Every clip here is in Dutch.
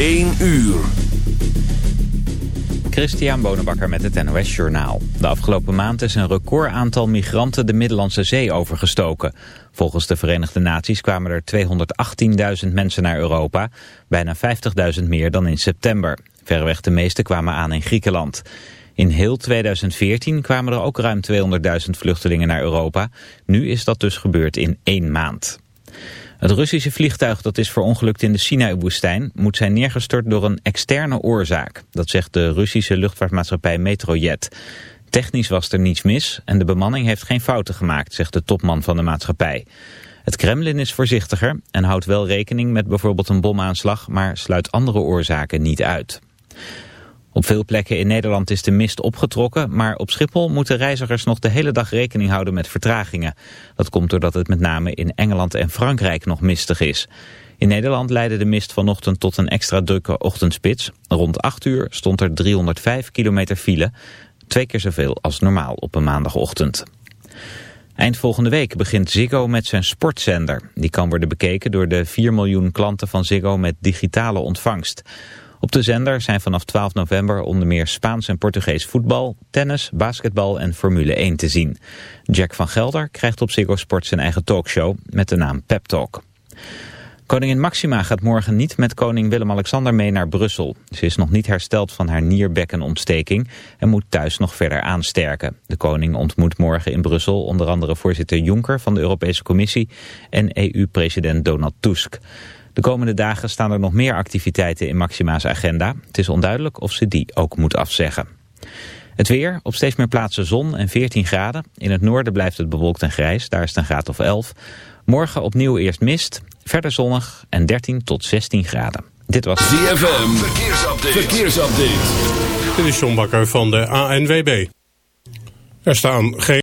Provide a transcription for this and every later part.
1 uur. Christian Bonenbakker met het NOS Journaal. De afgelopen maand is een record aantal migranten de Middellandse Zee overgestoken. Volgens de Verenigde Naties kwamen er 218.000 mensen naar Europa. Bijna 50.000 meer dan in september. Verreweg de meeste kwamen aan in Griekenland. In heel 2014 kwamen er ook ruim 200.000 vluchtelingen naar Europa. Nu is dat dus gebeurd in één maand. Het Russische vliegtuig dat is verongelukt in de Sinai-woestijn... moet zijn neergestort door een externe oorzaak. Dat zegt de Russische luchtvaartmaatschappij Metrojet. Technisch was er niets mis en de bemanning heeft geen fouten gemaakt... zegt de topman van de maatschappij. Het Kremlin is voorzichtiger en houdt wel rekening met bijvoorbeeld een bomaanslag... maar sluit andere oorzaken niet uit. Op veel plekken in Nederland is de mist opgetrokken, maar op Schiphol moeten reizigers nog de hele dag rekening houden met vertragingen. Dat komt doordat het met name in Engeland en Frankrijk nog mistig is. In Nederland leidde de mist vanochtend tot een extra drukke ochtendspits. Rond 8 uur stond er 305 kilometer file, twee keer zoveel als normaal op een maandagochtend. Eind volgende week begint Ziggo met zijn sportzender. Die kan worden bekeken door de 4 miljoen klanten van Ziggo met digitale ontvangst. Op de zender zijn vanaf 12 november onder meer Spaans en Portugees voetbal, tennis, basketbal en Formule 1 te zien. Jack van Gelder krijgt op Ziggo Sport zijn eigen talkshow met de naam Pep Talk. Koningin Maxima gaat morgen niet met koning Willem-Alexander mee naar Brussel. Ze is nog niet hersteld van haar nierbekkenontsteking en moet thuis nog verder aansterken. De koning ontmoet morgen in Brussel onder andere voorzitter Juncker van de Europese Commissie en EU-president Donald Tusk. De komende dagen staan er nog meer activiteiten in Maxima's agenda. Het is onduidelijk of ze die ook moet afzeggen. Het weer, op steeds meer plaatsen zon en 14 graden. In het noorden blijft het bewolkt en grijs, daar is het een graad of 11. Morgen opnieuw eerst mist, verder zonnig en 13 tot 16 graden. Dit was ZFM, verkeersupdate. verkeersupdate. Dit is John Bakker van de ANWB. Er staan geen...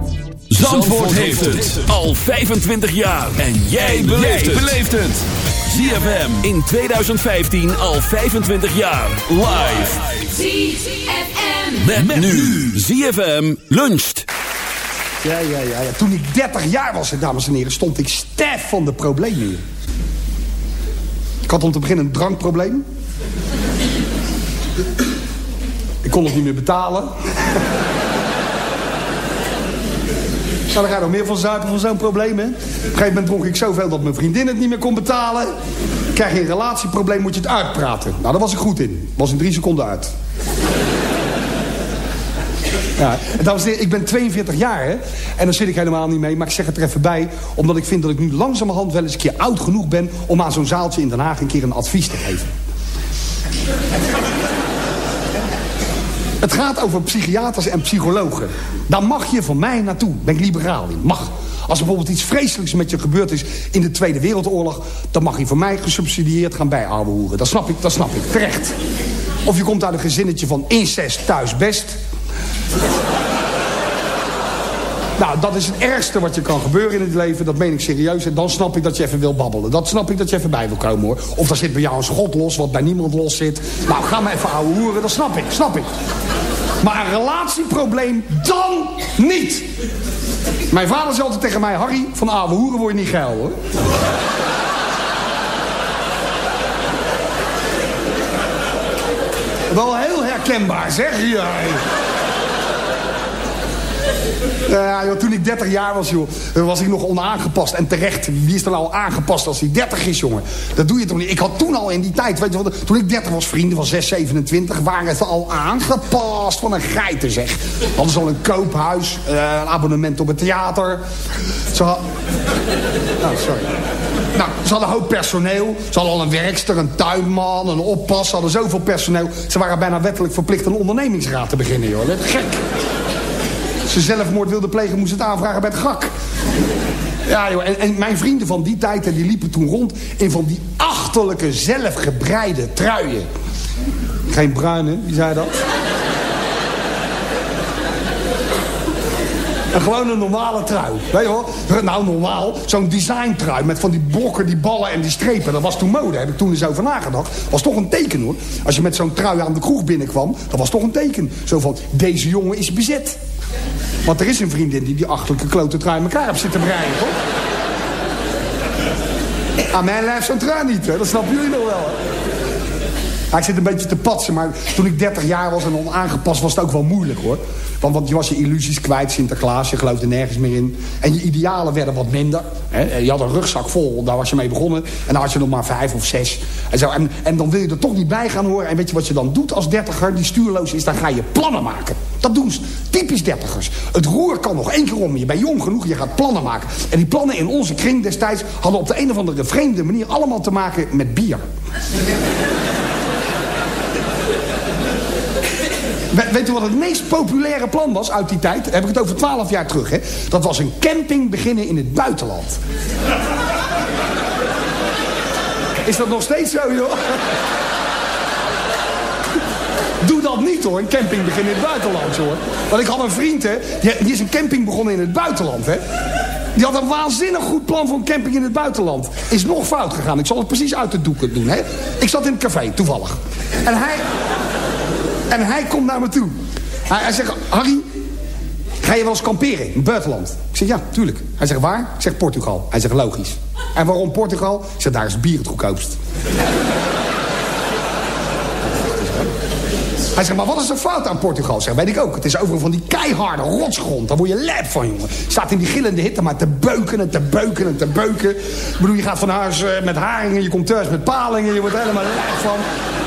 Zandvoort heeft het al 25 jaar. En jij beleeft het. ZFM in 2015 al 25 jaar. Live. ZFM. Met, met nu. ZFM luncht. Ja, ja, ja, ja. Toen ik 30 jaar was, dames en heren, stond ik stef van de problemen hier. Ik had om te beginnen een drankprobleem. Ik kon het niet meer betalen. Dan ga je nog meer van zuipen van zo'n probleem, hè? Op een gegeven moment dronk ik zoveel dat mijn vriendin het niet meer kon betalen. Krijg je een relatieprobleem, moet je het uitpraten. Nou, daar was ik goed in. Was in drie seconden uit. Ja, en dames en heren, ik ben 42 jaar, hè. En daar zit ik helemaal niet mee, maar ik zeg het er even bij... omdat ik vind dat ik nu langzamerhand wel eens een keer oud genoeg ben... om aan zo'n zaaltje in Den Haag een keer een advies te geven. Het gaat over psychiaters en psychologen. Daar mag je van mij naartoe. Ben ik liberaal in. Mag. Als er bijvoorbeeld iets vreselijks met je gebeurd is in de Tweede Wereldoorlog... dan mag je van mij gesubsidieerd gaan bijouwehoeren. Dat snap ik, dat snap ik. Terecht. Of je komt uit een gezinnetje van incest thuis best. Nou, dat is het ergste wat je kan gebeuren in het leven. Dat meen ik serieus. En dan snap ik dat je even wil babbelen. Dat snap ik dat je even bij wil komen, hoor. Of dan zit bij jou een schot los, wat bij niemand los zit. Nou, ga maar even ouwe hoeren. Dat snap ik, snap ik. Maar een relatieprobleem, dan niet. Mijn vader zei altijd tegen mij... Harry, van ouwe hoeren word je niet geil, hoor. Wel heel herkenbaar, zeg. Ja, ja, joh, toen ik 30 jaar was, joh, was ik nog onaangepast. En terecht, wie is er nou al aangepast als hij 30 is, jongen? Dat doe je toch niet? Ik had toen al in die tijd, weet je wat, toen ik 30 was, vrienden van 6, 27, waren ze al aangepast van een geiten, zeg. Hadden ze al een koophuis, eh, een abonnement op het theater. Ze. Nou, sorry. Nou, ze hadden een hoop personeel. Ze hadden al een werkster, een tuinman, een oppas. Ze hadden zoveel personeel. Ze waren bijna wettelijk verplicht een ondernemingsraad te beginnen, joh. Dat gek. Ze zelfmoord wilde plegen, moest het aanvragen bij het gak. Ja, joh. En, en mijn vrienden van die tijd, hè, die liepen toen rond... in van die achterlijke, zelfgebreide truien. Geen bruine, wie zei dat? En gewoon een normale trui. Weet je wel? Nou, normaal. Zo'n designtrui met van die blokken, die ballen en die strepen. Dat was toen mode. Heb ik toen eens over nagedacht. Was toch een teken hoor. Als je met zo'n trui aan de kroeg binnenkwam. Dat was toch een teken. Zo van, deze jongen is bezet. Want er is een vriendin die die achterlijke klote trui elkaar heeft zitten breien, toch? Aan mijn lijf zo'n trui niet, hè? Dat snappen jullie nog wel, hè? Ik zit een beetje te patsen, maar toen ik 30 jaar was en onaangepast was het ook wel moeilijk hoor. Want, want je was je illusies kwijt, Sinterklaas, je geloofde nergens meer in. En je idealen werden wat minder. Hè. Je had een rugzak vol, daar was je mee begonnen. En dan had je nog maar vijf of zes. En, en dan wil je er toch niet bij gaan horen. En weet je wat je dan doet als dertiger, die stuurloos is? Dan ga je plannen maken. Dat doen ze. Typisch dertigers. Het roer kan nog één keer om. Je bent jong genoeg, je gaat plannen maken. En die plannen in onze kring destijds hadden op de een of andere vreemde manier allemaal te maken met bier. We- weet u wat het meest populaire plan was uit die tijd? Heb ik het over twaalf jaar terug. Hè? Dat was een camping beginnen in het buitenland. Is dat nog steeds zo, joh? Doe dat niet, hoor. Een camping beginnen in het buitenland, hoor. Want ik had een vriend, hè. Die is een camping begonnen in het buitenland, hè. Die had een waanzinnig goed plan voor een camping in het buitenland. Is nog fout gegaan. Ik zal het precies uit de doeken doen, hè. Ik zat in het café, toevallig. En hij... En hij komt naar me toe. Hij, zegt, Harry, ga je wel eens kamperen in het buitenland? Ik zeg, ja, tuurlijk. Hij zegt, waar? Ik zeg, Portugal. Hij zegt, logisch. En waarom Portugal? Ik zeg, daar is bier het goedkoopst. Hij zegt, maar wat is er fout aan Portugal? Zeg, weet ik ook. Het is overal van die keiharde rotsgrond. Daar word je lijp van, jongen. Staat in die gillende hitte maar te beuken en te beuken en te beuken. Ik bedoel, je gaat van huis eh, met haringen, je komt thuis met palingen. Je wordt helemaal lijp van.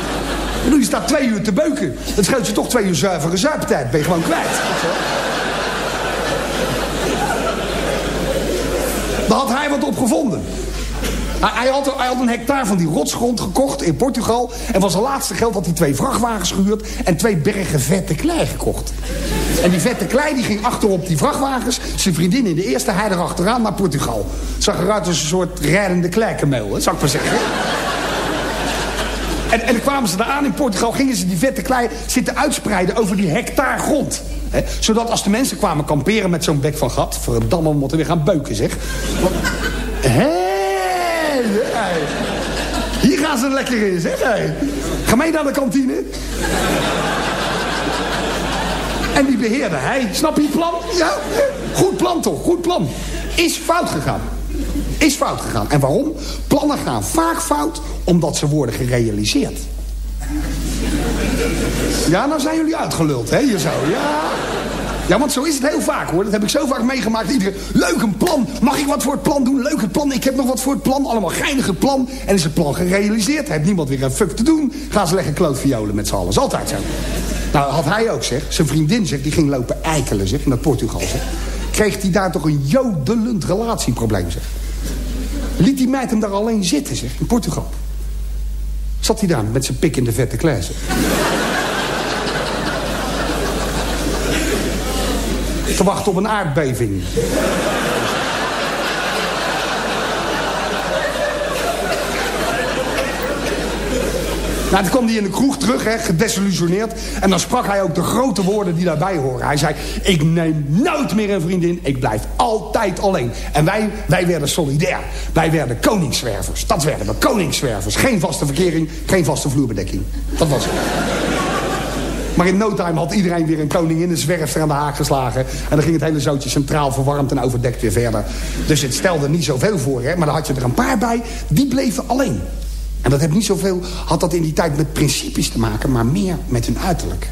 Bedoel, je staat twee uur te beuken. Dat scheelt je toch twee uur zuivere zuiptijd. Ben je gewoon kwijt. Daar had hij wat op gevonden. Hij, had, een hectare van die rotsgrond gekocht in Portugal. En van zijn laatste geld had hij twee vrachtwagens gehuurd... en twee bergen vette klei gekocht. En die vette klei die ging achterop die vrachtwagens. Zijn vriendin in de eerste, hij erachteraan naar Portugal. Zag eruit als een soort rijdende kleikenmeel, hè, zou ik maar zeggen. En, dan kwamen ze daar aan in Portugal, gingen ze die vette klei zitten uitspreiden over die hectare grond. Zodat als de mensen kwamen kamperen met zo'n bek van gat... verdamme, we moeten weer gaan beuken, zeg. Hier gaan ze er lekker in, zeg. Ga mee naar de kantine. En die beheerde hij. Snap je het plan? Ja, goed plan toch, goed plan. Is fout gegaan. Is fout gegaan. En waarom? Plannen gaan vaak fout omdat ze worden gerealiseerd. Ja, nou zijn jullie uitgeluld, hè, hier zo. Ja. Ja, want zo is het heel vaak, hoor. Dat heb ik zo vaak meegemaakt. Iedereen, leuk een plan. Mag ik wat voor het plan doen? Leuk het plan. Ik heb nog wat voor het plan. Allemaal geinige plan. En is het plan gerealiseerd? Heeft niemand weer een fuck te doen? Gaan ze lekker klootviolen met z'n allen. Is altijd zo. Nou, had hij ook, zeg. Zijn vriendin, zeg, die ging lopen eikelen, zeg, naar Portugal, zeg. Kreeg hij daar toch een jodelend relatieprobleem, zeg. Liet die meid hem daar alleen zitten, zeg, in Portugal. Zat hij daar met zijn pik in de vette klei. Te wachten op een aardbeving. Nou, toen kwam hij in de kroeg terug, hè, gedesillusioneerd. En dan sprak hij ook de grote woorden die daarbij horen. Hij zei, ik neem nooit meer een vriendin. Ik blijf altijd alleen. En wij, wij werden solidair. Wij werden koningszwervers. Dat werden we, koningszwervers. Geen vaste verkering, geen vaste vloerbedekking. Dat was het. Maar in no time had iedereen weer een koningin een zwerfster aan de haak geslagen. En dan ging het hele zootje centraal verwarmd en overdekt weer verder. Dus het stelde niet zoveel voor, hè. Maar dan had je er een paar bij, die bleven alleen. En dat heeft niet zoveel, had dat in die tijd met principes te maken... maar meer met hun uiterlijk.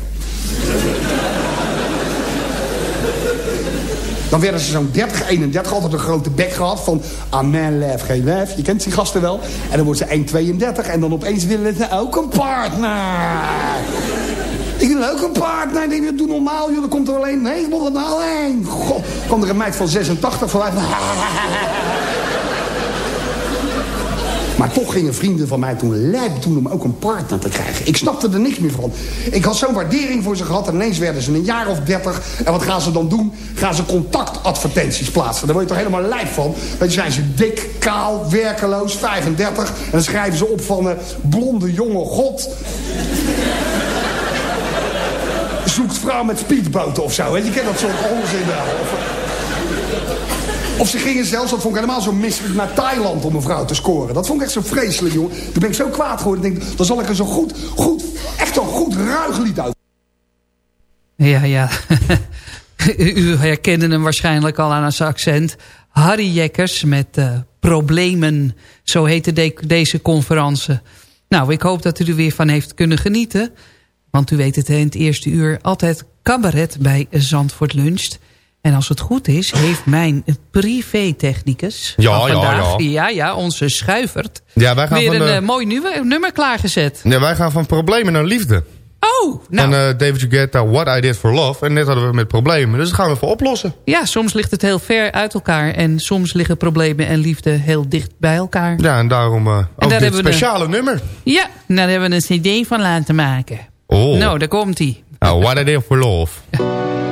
Dan werden ze zo'n 30, 31, altijd een grote bek gehad van... Amen, lef, geen lef. Je kent die gasten wel. En dan wordt ze 1,32 en dan opeens willen ze ook een partner. Ik wil ook een partner. Ik denk, doe normaal, joh. Dan komt er alleen... Nee, ik wil nou alleen. God, kwam er een meid van 86 voorbij. Maar toch gingen vrienden van mij toen lijp doen om ook een partner te krijgen. Ik snapte er niks meer van. Ik had zo'n waardering voor ze gehad en ineens werden ze een jaar of dertig. En wat gaan ze dan doen? Gaan ze contactadvertenties plaatsen. Daar word je toch helemaal lijp van? Je, zijn ze dik, kaal, werkeloos, 35. En dan schrijven ze op van uh, blonde jonge god. Zoekt vrouw met speedboten of zo. Je kent dat soort onzin wel. Of, ze gingen zelfs, dat vond ik helemaal zo misselijk, naar Thailand om een vrouw te scoren. Dat vond ik echt zo vreselijk, jongen. Toen ben ik zo kwaad geworden. Ik dan zal ik er zo goed, goed, echt een goed ruiglied uit. Ja, ja. U herkende hem waarschijnlijk al aan zijn accent. Harry Jekkers met uh, Problemen. Zo heette de deze conferentie. Nou, ik hoop dat u er weer van heeft kunnen genieten. Want u weet het, in het eerste uur altijd cabaret bij Zandvoort Luncht. En als het goed is, heeft mijn privé-technicus ja, van vandaag... Ja, ja. ja, onze schuivert... Ja, wij gaan weer van een de... uh, mooi nummer, nummer klaargezet. Ja, wij gaan van problemen naar liefde. Oh, nou. Van uh, David Guetta, What I Did For Love. En net hadden we met problemen, dus dat gaan we even oplossen. Ja, soms ligt het heel ver uit elkaar. En soms liggen problemen en liefde heel dicht bij elkaar. Ja, en daarom uh, ook dit speciale een... nummer. Ja, en daar hebben we een cd van laten maken. Oh. Nou, daar komt hij. Oh, What I Did For Love.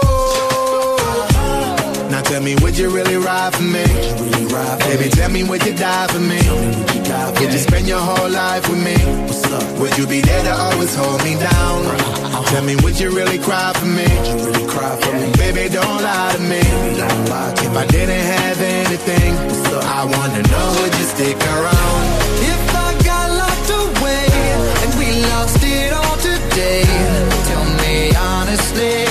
Tell me, would you really ride for me? Baby, tell me, would you die for me? Would you spend your whole life with me? Would you be there to always hold me down? Tell me, would you really cry for me? Baby, don't lie to me. If I didn't have anything, I wanna know, would you stick around? If I got locked away and we lost it all today, tell me honestly,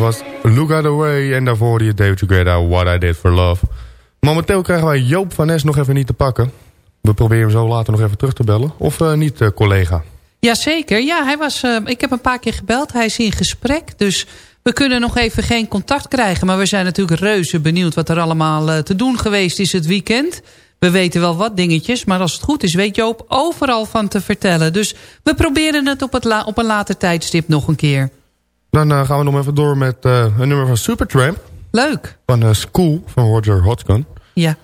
was Look Out Away. En daarvoor je David Guetta, What I Did For Love. Momenteel krijgen wij Joop van Nes nog even niet te pakken. We proberen hem zo later nog even terug te bellen. Of eh, niet, eh, collega? Jazeker, ja, hij was, eh, ik heb een paar keer gebeld. Hij is in gesprek, dus we kunnen nog even geen contact krijgen. Maar we zijn natuurlijk reuze benieuwd wat er allemaal te doen geweest is het weekend. We weten wel wat dingetjes, maar als het goed is weet Joop overal van te vertellen. Dus we proberen het op, het op een later tijdstip nog een keer. Dan eh, gaan we nog even door met eh, een nummer van Supertramp. Leuk. Van eh, School, van Roger Hodgson. Ja,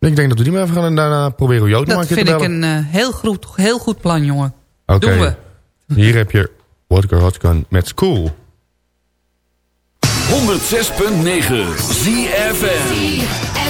Ik denk dat we die maar even gaan en daarna proberen we Joop nog dat een keer vind te ik bellen. een heel, goed, heel goed plan, jongen. Oké. Doen we. Hier heb je Roger Hodgson met School. 106.9 ZFM.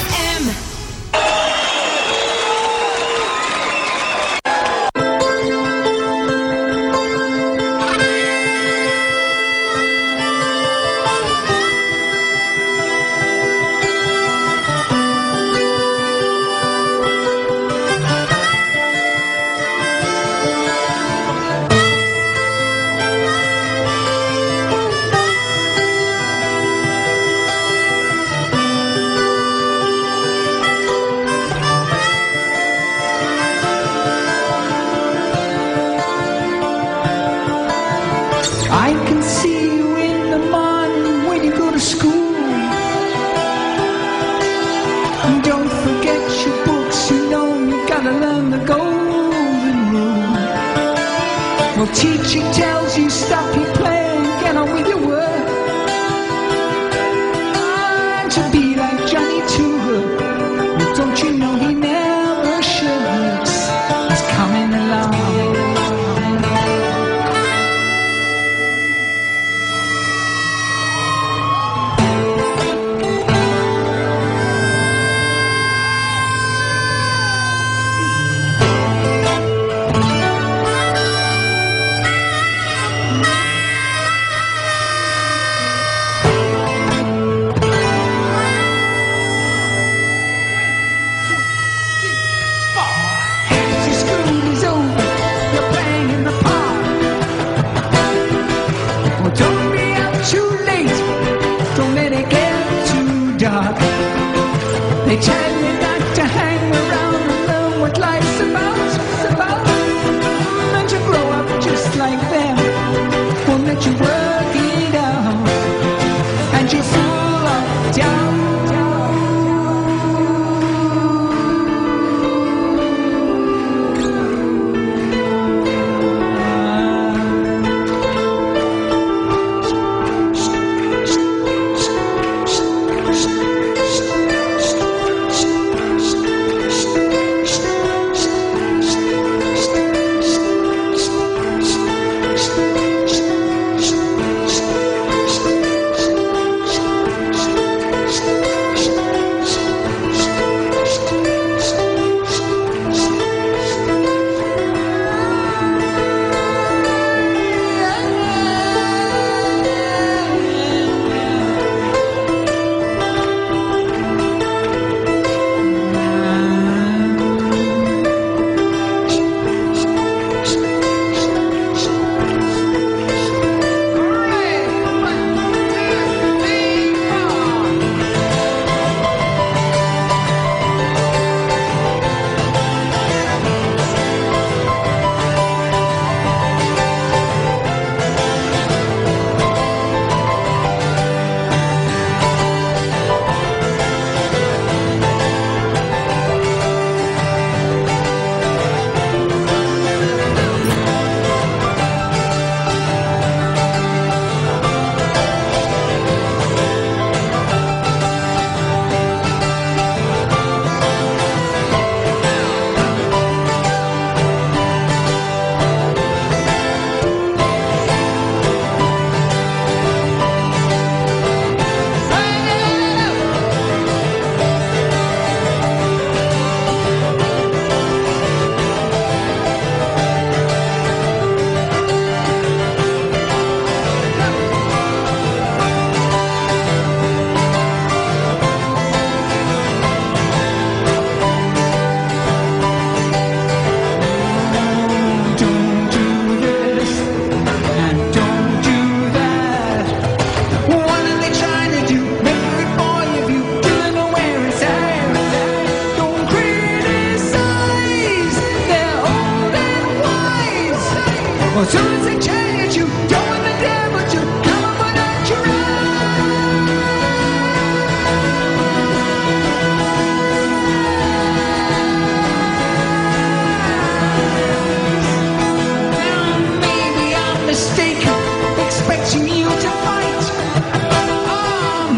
Ah,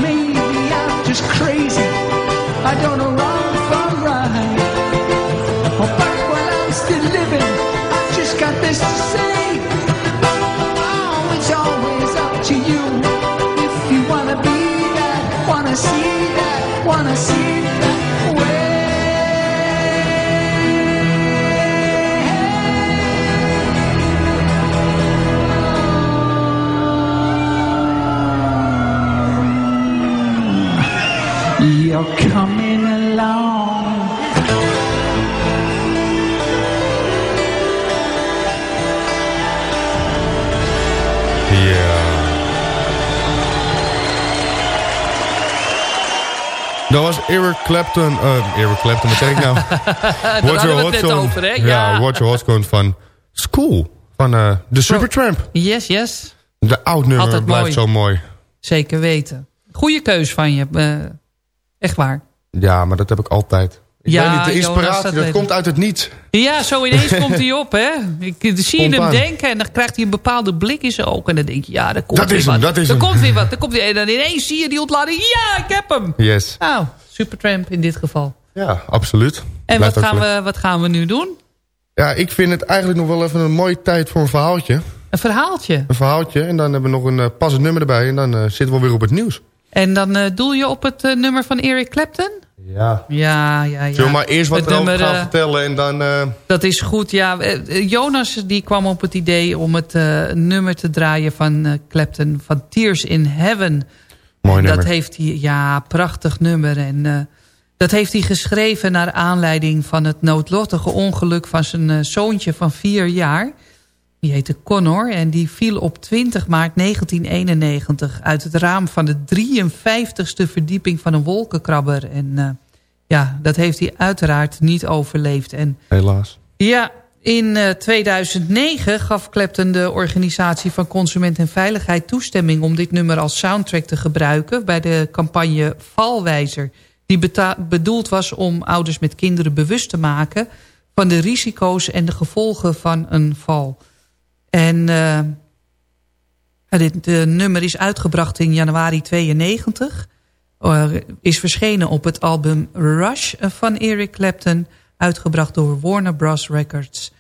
crazy. I don't know. Dat was Eric Clapton. Eh, Eric Clapton, wat zeg ik nou? Roger Hodgson. Ja. ja, Roger van School. Van eh, de Supertramp. Yes, yes. De oud nummer blijft zo mooi. Zeker weten. Goeie keus van je. Eh, echt waar. Ja, maar dat heb ik altijd. Ik Ja, niet, de inspiratie, dat komt uit het niet. Ja, zo ineens komt hij op, hè. Ik, dan zie je hem denken en dan krijgt hij een bepaalde blik in zijn ogen. En dan denk je, ja, daar komt Dat weer is wat. hem, dat is er hem. komt weer wat. Er komt weer, en dan ineens zie je die ontlading. Ja, ik heb hem. Yes. Nou, Supertramp in dit geval. Ja, absoluut. En Blijft wat gaan, we, wat gaan we nu doen? Ja, ik vind het eigenlijk nog wel even een mooie tijd voor een verhaaltje. Een verhaaltje. Een verhaaltje. En dan hebben we nog een eh, passend nummer erbij. En dan eh, zitten we weer op het nieuws. En dan eh, doel je op het eh, nummer van Eric Clapton? Ja. Ja, ja, ja. Zullen we maar eerst wat Het erover nummer, gaan eh, vertellen en dan... eh, Dat is goed, ja. Jonas die kwam op het idee om het eh, nummer te draaien van eh, Clapton... van Tears in Heaven. Mooi En dat nummer. heeft hij, ja, prachtig nummer. En eh, dat heeft hij geschreven naar aanleiding van het noodlottige ongeluk... van zijn zoontje van vier jaar. Die heette Connor en die viel op 20 maart 1991... uit het raam van de 53ste verdieping van een wolkenkrabber. En eh, ja, dat heeft hij uiteraard niet overleefd. En Helaas. ja, in eh, 2009 gaf Clapton de Organisatie van Consument en Veiligheid toestemming om dit nummer als soundtrack te gebruiken bij de campagne Valwijzer. Die bedoeld was om ouders met kinderen bewust te maken van de risico's en de gevolgen van een val. En eh, ja, dit nummer is uitgebracht in januari 92. Eh, is verschenen op het album Rush van Eric Clapton. Uitgebracht door Warner Bros. Records.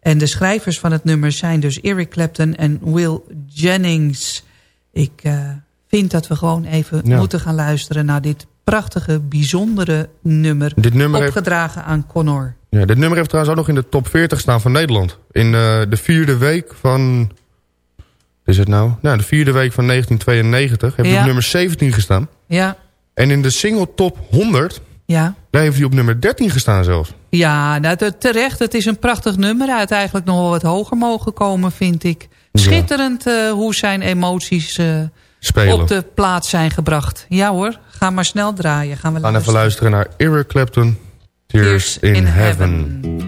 En de schrijvers van het nummer zijn dus Eric Clapton en Will Jennings. Ik eh, vind dat we gewoon even Ja. moeten gaan luisteren naar dit prachtige, bijzondere nummer. Dit nummer heeft- opgedragen aan Connor. Ja, dit nummer heeft trouwens ook nog in de top 40 staan van Nederland. In eh, de vierde week van... Is het nou? Nou, de vierde week van 1992 heeft hij Ja. op nummer 17 gestaan. Ja, En in de single top 100, ja. daar heeft hij op nummer 13 gestaan zelfs. Ja, nou, te- terecht. Het is een prachtig nummer. Hij had eigenlijk nog wel wat hoger mogen komen, vind ik. Schitterend eh, hoe zijn emoties eh, op de plaats zijn gebracht. Ja hoor, ga maar snel draaien. Gaan we gaan even luisteren naar Eric Clapton, Tears, in Heaven.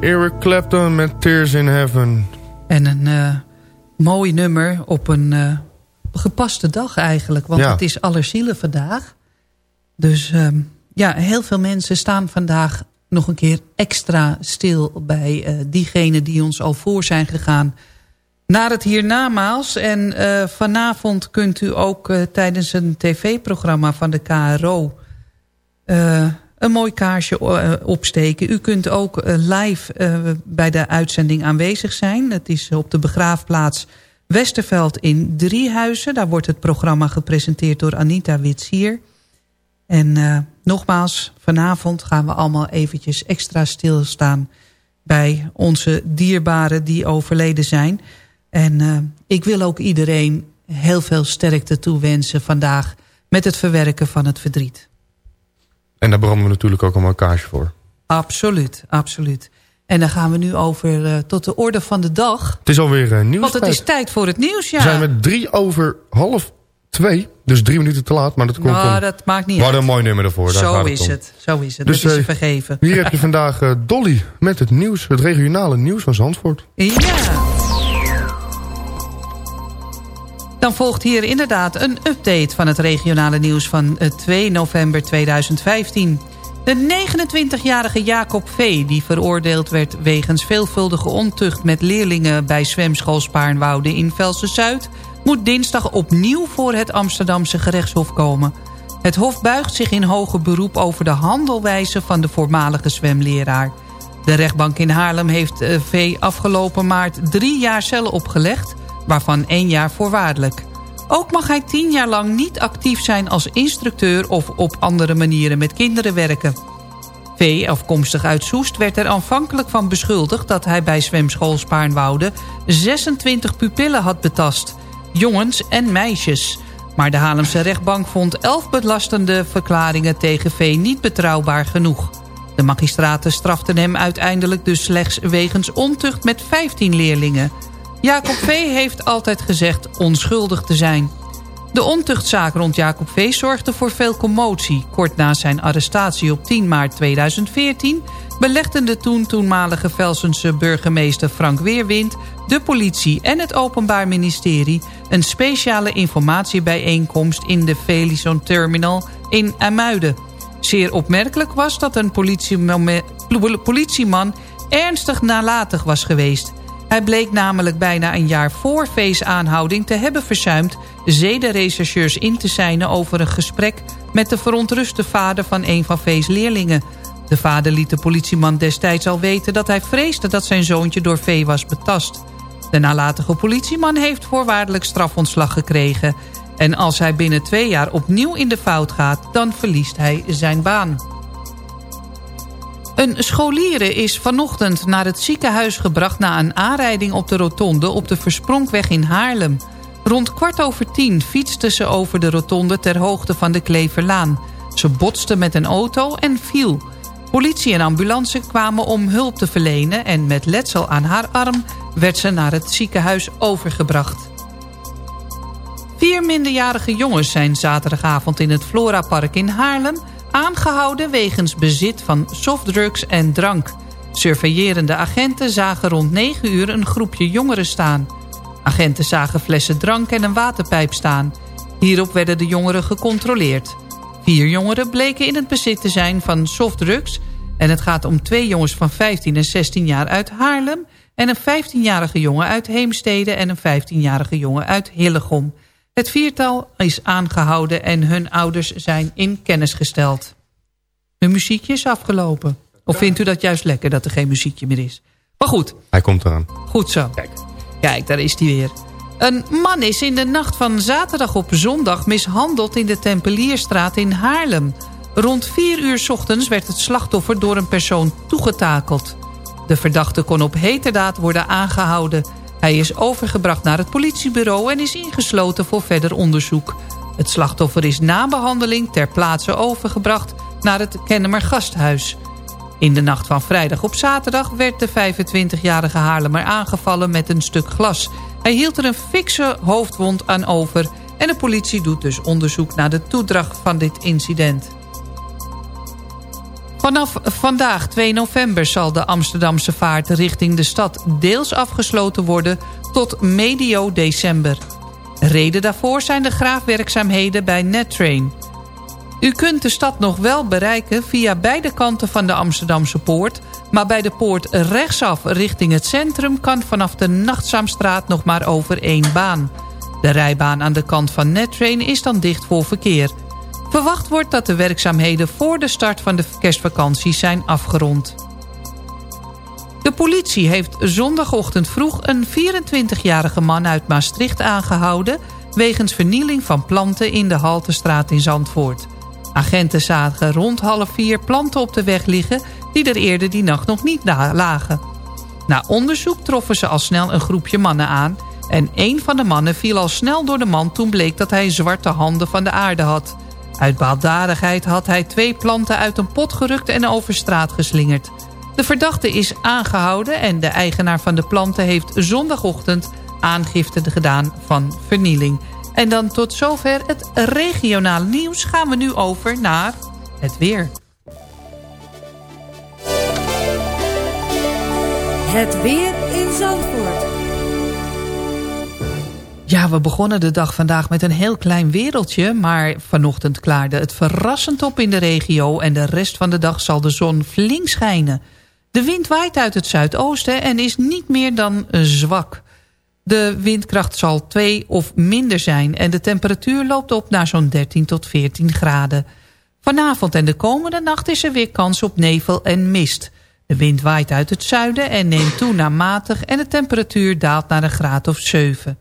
Was Eric Clapton met Tears in Heaven. En een eh, mooi nummer op een eh, gepaste dag eigenlijk. Want Ja. het is Allerzielen vandaag. Dus ehm, ja, heel veel mensen staan vandaag nog een keer extra stil... bij eh diegenen die ons al voor zijn gegaan naar het hiernamaals. En vanavond kunt u ook tijdens een tv-programma van de KRO... een mooi kaarsje eh, opsteken. U kunt ook eh, live eh, bij de uitzending aanwezig zijn. Het is op de begraafplaats Westerveld in Driehuizen. Daar wordt het programma gepresenteerd door Anita Witsier. En nogmaals, vanavond gaan we allemaal eventjes extra stilstaan... bij onze dierbaren die overleden zijn. En ik wil ook iedereen heel veel sterkte toewensen vandaag... met het verwerken van het verdriet. En daar branden we natuurlijk ook allemaal een kaarsje voor. Absoluut, absoluut. En dan gaan we nu over eh, tot de orde van de dag. Het is alweer uh, nieuws. Want het is tijd voor het nieuws, ja. We zijn met drie over half twee. Dus drie minuten te laat. Maar dat komt Nou, om- dat maakt niet uit. een mooi nummer ervoor. Daar Zo is om. het, zo is het. Dus, dat is eh, vergeven. Hier heb je vandaag Dolly met het nieuws. Het regionale nieuws van Zandvoort. Ja. Dan volgt hier inderdaad een update van het regionale nieuws van eh, 2 november 2015. De 29-jarige Jacob V., die veroordeeld werd wegens veelvuldige ontucht met leerlingen bij zwemschool Spaarnwoude in Velsen-Zuid, moet dinsdag opnieuw voor het Amsterdamse gerechtshof komen. Het hof buigt zich in hoger beroep over de handelwijze van de voormalige zwemleraar. De rechtbank in Haarlem heeft eh, V afgelopen maart drie jaar cel opgelegd, waarvan één jaar voorwaardelijk. Ook mag hij tien jaar lang niet actief zijn als instructeur of op andere manieren met kinderen werken. V, afkomstig uit Soest, werd er aanvankelijk van beschuldigd... dat hij bij zwemschool Spaarnwoude 26 pupillen had betast. Jongens en meisjes. Maar de Haarlemse rechtbank vond 11 belastende verklaringen tegen V niet betrouwbaar genoeg. De magistraten straften hem uiteindelijk dus slechts wegens ontucht met 15 leerlingen. Jacob V. heeft altijd gezegd onschuldig te zijn. De ontuchtzaak rond Jacob V. zorgde voor veel commotie. Kort na zijn arrestatie op 10 maart 2014... belegden de toen toenmalige Velsense burgemeester Frank Weerwind... de politie en het Openbaar Ministerie... een speciale informatiebijeenkomst in de Felison Terminal in Amuiden. Zeer opmerkelijk was dat een politieman ernstig nalatig was geweest... Hij bleek namelijk bijna een jaar voor Vees aanhouding te hebben verzuimd... zedenrechercheurs in te zijnen over een gesprek... met de verontruste vader van een van Vees leerlingen. De vader liet de politieman destijds al weten dat hij vreesde... dat zijn zoontje door Vee was betast. De nalatige politieman heeft voorwaardelijk strafontslag gekregen... en als hij binnen twee jaar opnieuw in de fout gaat... dan verliest hij zijn baan. Een scholiere is vanochtend naar het ziekenhuis gebracht... na een aanrijding op de rotonde op de Versprongweg in Haarlem. Rond kwart over tien fietste ze over de rotonde ter hoogte van de Kleverlaan. Ze botste met een auto en viel. Politie en ambulance kwamen om hulp te verlenen... en met letsel aan haar arm werd ze naar het ziekenhuis overgebracht. Vier minderjarige jongens zijn zaterdagavond in het Florapark in Haarlem... aangehouden wegens bezit van softdrugs en drank. Surveillerende agenten zagen rond 9 uur een groepje jongeren staan. Agenten zagen flessen drank en een waterpijp staan. Hierop werden de jongeren gecontroleerd. Vier jongeren bleken in het bezit te zijn van softdrugs... en het gaat om twee jongens van 15 en 16 jaar uit Haarlem... en een 15-jarige jongen uit Heemstede en een 15-jarige jongen uit Hillegom. Het viertal is aangehouden en hun ouders zijn in kennis gesteld. Hun muziekje is afgelopen. Of vindt u dat juist lekker dat er geen muziekje meer is? Maar goed, Hij komt eraan. Goed zo. Kijk. Kijk, daar is hij weer. Een man is in de nacht van zaterdag op zondag mishandeld in de Tempelierstraat in Haarlem. Rond 4 uur 's ochtends werd het slachtoffer door een persoon toegetakeld. De verdachte kon op heterdaad worden aangehouden. Hij is overgebracht naar het politiebureau en is ingesloten voor verder onderzoek. Het slachtoffer is na behandeling ter plaatse overgebracht naar het Kennemer Gasthuis. In de nacht van vrijdag op zaterdag werd de 25-jarige Haarlemmer aangevallen met een stuk glas. Hij hield er een fikse hoofdwond aan over en de politie doet dus onderzoek naar de toedracht van dit incident. Vanaf vandaag 2 november zal de Amsterdamse vaart richting de stad deels afgesloten worden tot medio december. Reden daarvoor zijn de graafwerkzaamheden bij NetTrain. U kunt de stad nog wel bereiken via beide kanten van de Amsterdamse poort... maar bij de poort rechtsaf richting het centrum... kan vanaf de Nachtzaamstraat nog maar over één baan. De rijbaan aan de kant van NetTrain is dan dicht voor verkeer. Verwacht wordt dat de werkzaamheden voor de start van de kerstvakantie zijn afgerond. De politie heeft zondagochtend vroeg een 24-jarige man uit Maastricht aangehouden... wegens vernieling van planten in de Haltestraat in Zandvoort. Agenten zagen rond half vier planten op de weg liggen... die er eerder die nacht nog niet lagen. Na onderzoek troffen ze al snel een groepje mannen aan... en een van de mannen viel al snel door de man toen bleek dat hij zwarte handen van de aarde had. Uit baldadigheid had hij twee planten uit een pot gerukt en over straat geslingerd. De verdachte is aangehouden en de eigenaar van de planten heeft zondagochtend aangifte gedaan van vernieling. En dan tot zover het regionale nieuws gaan we nu over naar het weer. Het weer in Zandvoort. Ja, we begonnen de dag vandaag met een heel klein wereldje... maar vanochtend klaarde het verrassend op in de regio... en de rest van de dag zal de zon flink schijnen. De wind waait uit het zuidoosten en is niet meer dan zwak. De windkracht zal 2 of minder zijn... en de temperatuur loopt op naar zo'n 13 tot 14 graden. Vanavond en de komende nacht is er weer kans op nevel en mist... De wind waait uit het zuiden en neemt toe naar matig... en de temperatuur daalt naar een graad of 7.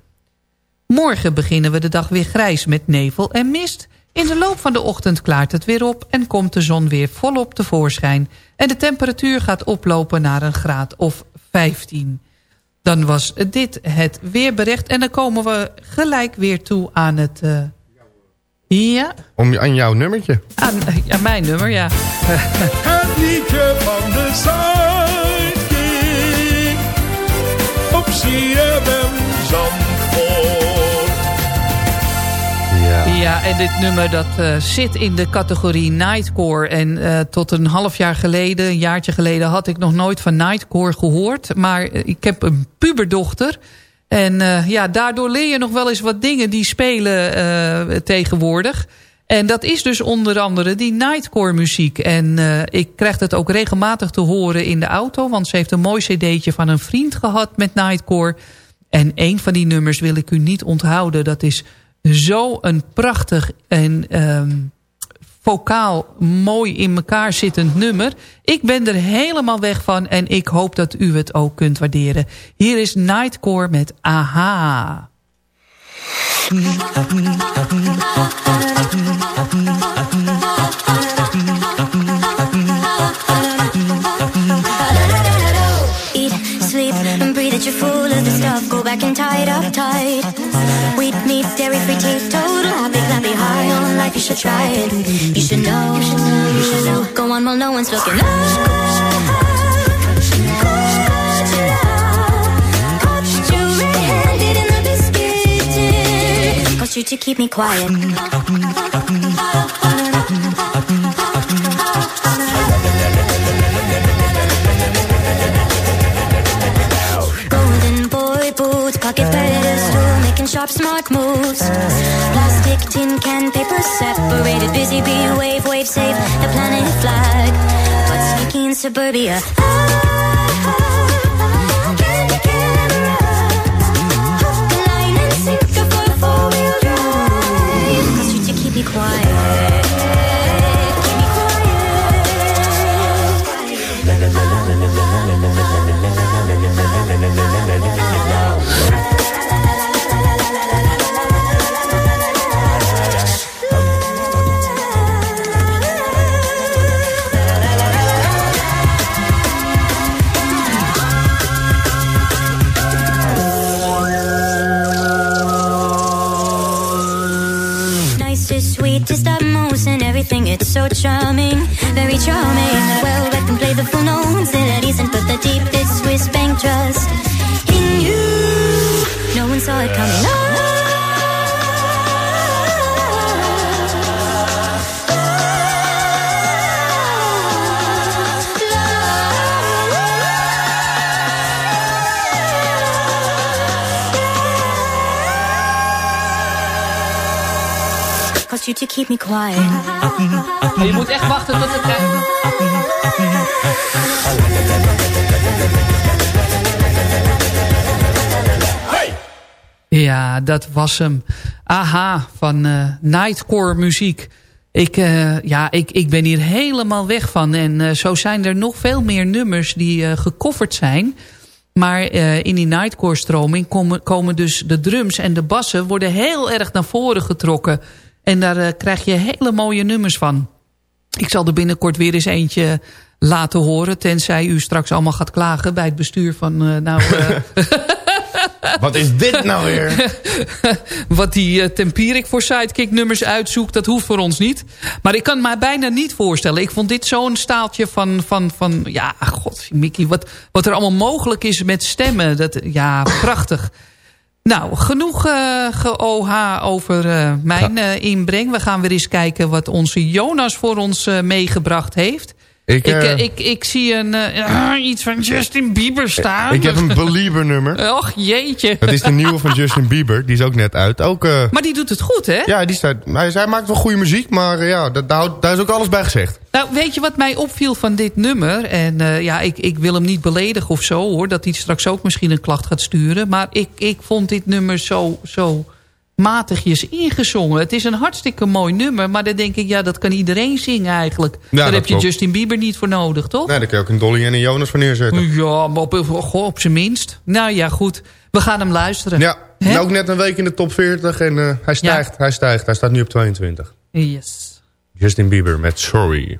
Morgen beginnen we de dag weer grijs met nevel en mist. In de loop van de ochtend klaart het weer op en komt de zon weer volop tevoorschijn. En de temperatuur gaat oplopen naar een graad of 15. Dan was dit het weerbericht en dan komen we gelijk weer toe aan het... Uh... Ja? Om, aan jouw nummertje. Aan, aan mijn nummer, ja. Het liedje van de. Op CFM Zandvoort. Ja. En dit nummer dat uh, zit in de categorie Nightcore. En uh, tot een half jaar geleden, een jaartje geleden... had ik nog nooit van Nightcore gehoord. Maar uh, ik heb een puberdochter... En ja, daardoor leer je nog wel eens wat dingen die spelen tegenwoordig. En dat is dus onder andere die nightcore muziek. En ik krijg het ook regelmatig te horen in de auto. Want ze heeft een mooi cd'tje van een vriend gehad met nightcore. En een van die nummers wil ik u niet onthouden. Dat is zo een prachtig en um, vocaal mooi in elkaar zittend nummer. Ik ben er helemaal weg van en ik hoop dat u het ook kunt waarderen. Hier is Nightcore met Aha. Eat, sleep, and breathe it, you're full stuff. Go back and tie it up tight. Wheat, meat, dairy free, teetotal. Happy, clappy, high on life, you should try it. You should know, you should know, you should know. Go on while no one's looking. Cost you to keep me quiet. Sharp, smart moves. Plastic, tin can, paper separated. Busy bee, wave, wave, save the planet flag. But sneaky in suburbia. Candy camera. Hook, charming, very charming. Well, I can play the full notes, melodies, and put the deepest you to keep me quiet. Je moet echt wachten tot het... Ja, dat was hem. Aha, van eh, Nightcore muziek. Ik, eh, ja, ik, ik ben hier helemaal weg van. En eh, zo zijn er nog veel meer nummers die eh gecoverd zijn. Maar eh, in die Nightcore stroming komen, komen dus de drums en de bassen... worden heel erg naar voren getrokken. En daar eh, krijg je hele mooie nummers van. Ik zal er binnenkort weer eens eentje laten horen... tenzij u straks allemaal gaat klagen bij het bestuur van... eh, nou, eh, Wat is dit nou weer? Wat die uh, Tempierik voor Sidekick nummers uitzoekt, dat hoeft voor ons niet. Maar ik kan mij bijna niet voorstellen. Ik vond dit zo'n staaltje van, van, van ja, god, Mickey, wat, wat er allemaal mogelijk is met stemmen. Dat, ja, prachtig. Nou, genoeg uh, ge-OH over uh, mijn uh, inbreng. We gaan weer eens kijken wat onze Jonas voor ons meegebracht heeft. Ik, Ik, eh, eh, ik, ik zie een, eh, iets van Justin Bieber staan. ik heb een Belieber nummer. Och, jeetje. Dat is de nieuwe van Justin Bieber. Die is ook net uit. Ook, Maar die doet het goed, hè? ja, die staat, hij, hij maakt wel goede muziek, maar ja, dat, daar, daar is ook alles bij gezegd. Nou, weet je wat mij opviel van dit nummer? En ja, ik, ik wil hem niet beledigen of zo, hoor. Dat hij straks ook misschien een klacht gaat sturen. Maar ik, ik vond dit nummer zo, zo matigjes ingezongen. Het is een hartstikke mooi nummer. Maar dan denk ik, ja, dat kan iedereen zingen eigenlijk. Daar heb je klopt. Justin Bieber niet voor nodig, toch? Nee, daar kun je ook een Dolly en een Jonas voor neerzetten. Ja, maar op, op, op zijn minst. Nou ja, goed. We gaan hem luisteren. Ja, en ook net een week in de top 40 en eh, hij stijgt, hij stijgt. Hij staat nu op 22. Yes. Justin Bieber met Sorry.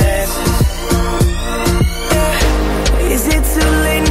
too late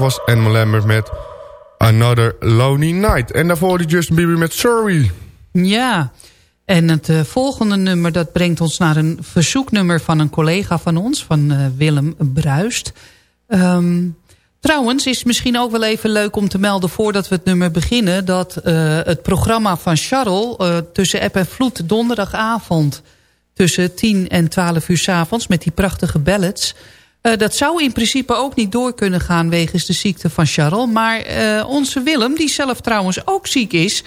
was Animal Lambert met Another Lonely Night. En daarvoor die Justin Bieber met Sorry. Ja, en het eh, volgende nummer dat brengt ons naar een verzoeknummer van een collega van ons, van eh, Willem Bruist. Ehm, trouwens is misschien ook wel even leuk om te melden voordat we het nummer beginnen... dat eh, het programma van Charles tussen app en vloed donderdagavond... tussen 10 en 12 uur s avonds met die prachtige ballads... Eh, dat zou in principe ook niet door kunnen gaan wegens de ziekte van Charles. Maar eh, onze Willem, die zelf trouwens ook ziek is...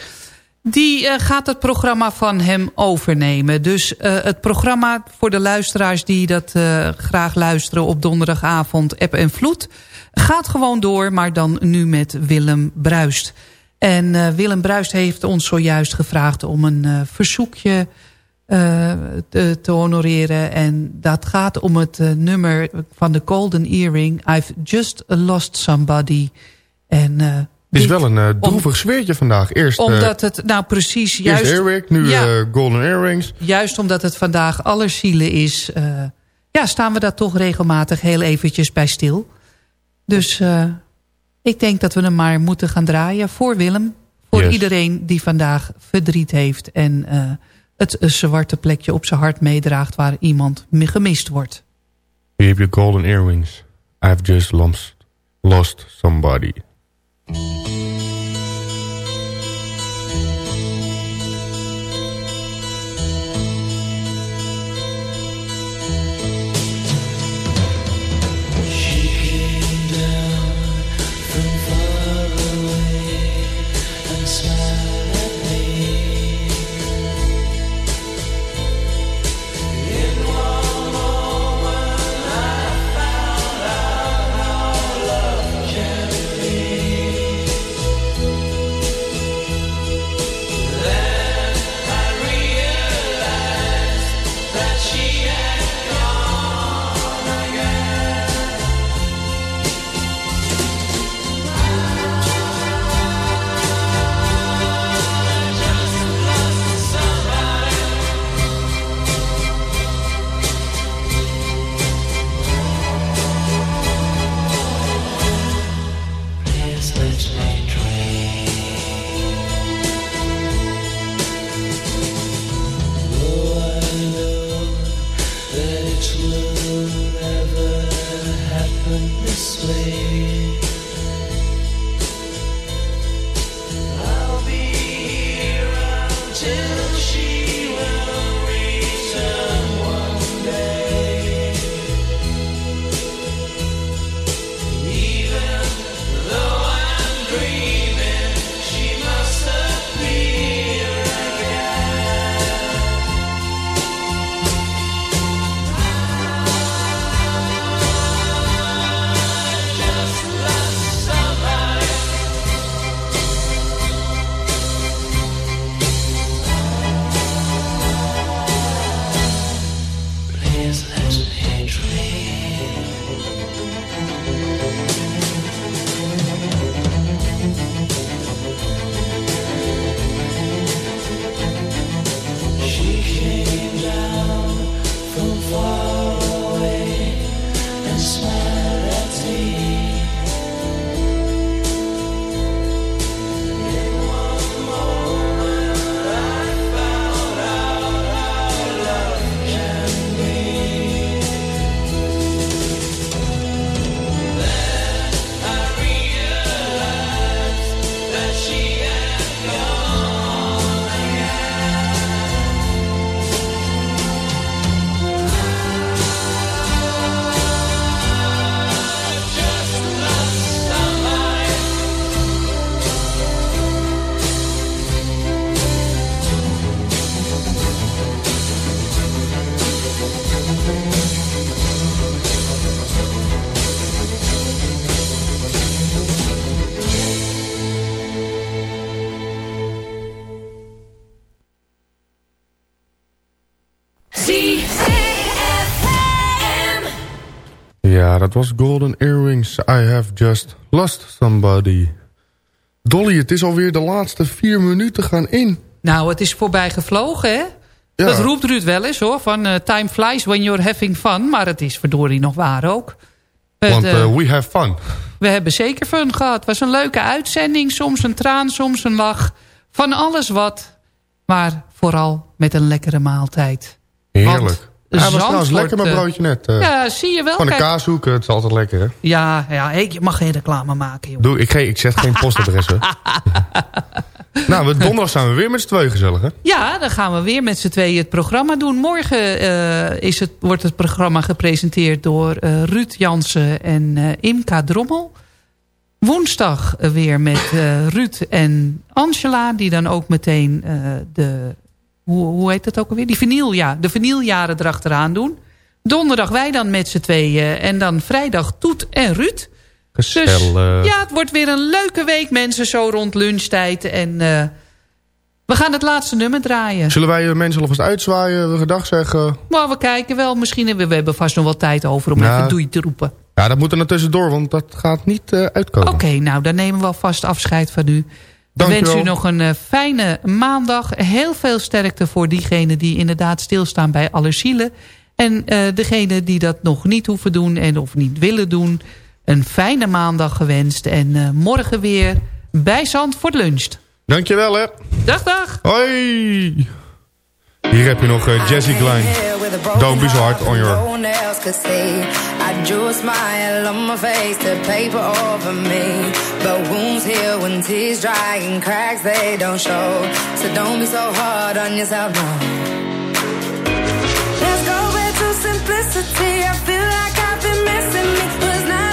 die eh, gaat het programma van hem overnemen. Dus het programma voor de luisteraars die dat graag luisteren... op donderdagavond App en Vloed... gaat gewoon door, maar dan nu met Willem Bruist. En Willem Bruist heeft ons zojuist gevraagd om een verzoekje te, te honoreren. En dat gaat om het eh, nummer van de Golden Earring. I've just lost somebody. En, eh, Het is wel een eh, om- droevig sfeertje vandaag. Eerst, eh, omdat het, nou precies, eerst juist, Earwig, nu Ja. eh, Golden Earrings. juist omdat het vandaag allerzielen is... eh, ja, staan we daar toch regelmatig heel eventjes bij stil. Dus eh, ik denk dat we hem maar moeten gaan draaien voor Willem. Voor Yes. iedereen die vandaag verdriet heeft... en eh, het zwarte plekje op zijn hart meedraagt... waar iemand gemist wordt. Heb je Golden Earrings. I've just lost, lost somebody. Dat was Golden Earrings. I have just lost somebody. Dolly, het is alweer de laatste vier minuten gaan in. Nou, het is voorbij gevlogen, hè? Ja. Dat roept Ruud wel eens, hoor. Van eh, time flies when you're having fun. Maar het is verdorie nog waar ook. Want eh, eh, we have fun. we hebben zeker fun gehad. Het was een leuke uitzending. Soms een traan, soms een lach. Van alles wat. Maar vooral met een lekkere maaltijd. Heerlijk. Ja, was trouwens lekker mijn eh, broodje net. eh. Ja, zie je wel. Van de Kijk, kaashoek, het is altijd lekker hè. Ja, ja hey, je mag geen reclame maken, joh. Doe, ik, ik zeg geen postadres hè. nou, donderdag zijn we weer met z'n tweeën gezellig hè. Ja, dan gaan we weer met z'n tweeën het programma doen. Morgen eh, is het, wordt het programma gepresenteerd door eh, Ruud Jansen en Imka Drommel. Woensdag weer met Ruud en Angela, die dan ook meteen de, hoe, hoe heet dat ook alweer? Die vinyl, ja, de vinyljaren erachteraan doen. Donderdag wij dan met z'n tweeën en dan vrijdag Toet en Ruud. Gezellig. Dus ja, het wordt weer een leuke week mensen zo rond lunchtijd. En eh, we gaan het laatste nummer draaien. Zullen wij de mensen alvast uitzwaaien, gedag zeggen? Maar we kijken wel. Misschien hebben we hebben vast nog wel tijd over om Nou, even doei te roepen. Ja, dat moet er nou tussendoor, want dat gaat niet eh, uitkomen. Oké, nou dan nemen we alvast afscheid van u. We Dankjewel. wensen u nog een eh, fijne maandag. Heel veel sterkte voor diegenen die inderdaad stilstaan bij allerzielen. En eh degenen die dat nog niet hoeven doen en of niet willen doen. Een fijne maandag gewenst. En eh, morgen weer bij Zandvoort luncht. Dankjewel hè. Dag, dag. Hoi. Hier heb je nog eh, Jessie Klein. Don't be so hard on your... No one else could see. I drew a smile on my face to paper over me. But wounds heal when tears dry and cracks they don't show. So don't be so hard on yourself, no. Let's go back to simplicity. I feel like I've been missing me. Was not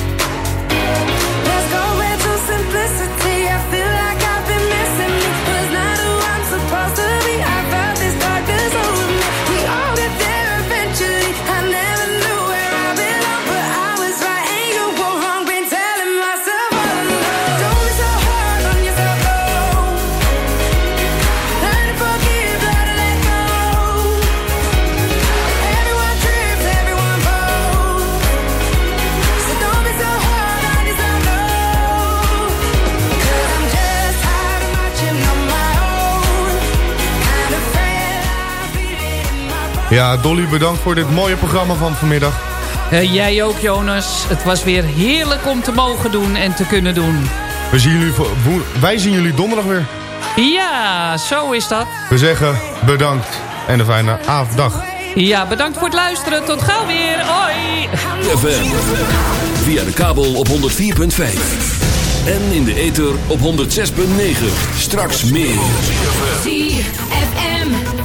Ja, Dolly, bedankt voor dit mooie programma van vanmiddag. Eh, jij ook, Jonas. Het was weer heerlijk om te mogen doen en te kunnen doen. We zien jullie, wij zien jullie donderdag weer. Ja, zo is dat. We zeggen bedankt en een fijne avonddag. Ja, bedankt voor het luisteren. Tot gauw weer. Hoi. FM. Via de kabel op 104.5. En in de ether op 106.9. Straks meer.